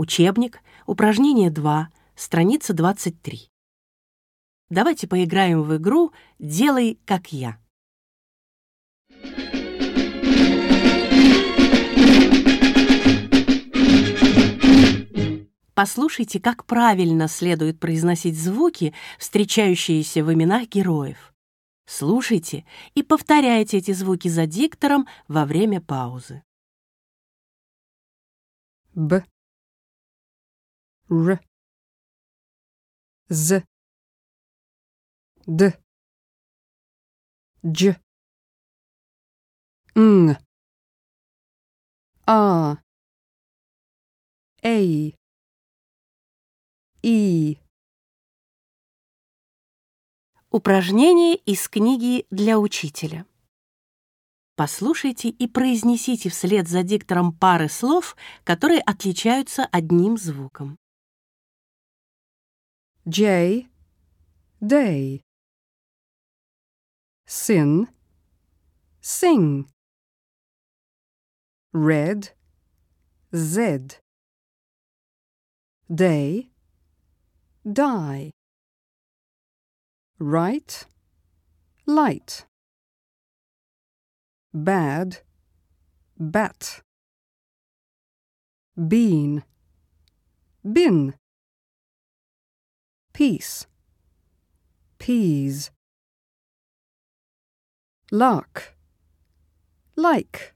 Учебник, упражнение 2, страница 23. Давайте поиграем в игру «Делай, как я». Послушайте, как правильно следует произносить звуки, встречающиеся в именах героев. Слушайте и повторяйте эти звуки за диктором во время паузы. Б, Р, З, Д, Дж, Н, А, Эй, И. Упражнение из книги для учителя. Послушайте и произнесите вслед за диктором пары слов, которые отличаются одним звуком. J, day. Sin, sing. Red, Z. Day, die. Right, light. Bad, bat. Bean, bin. Peace, peas. Lark, like.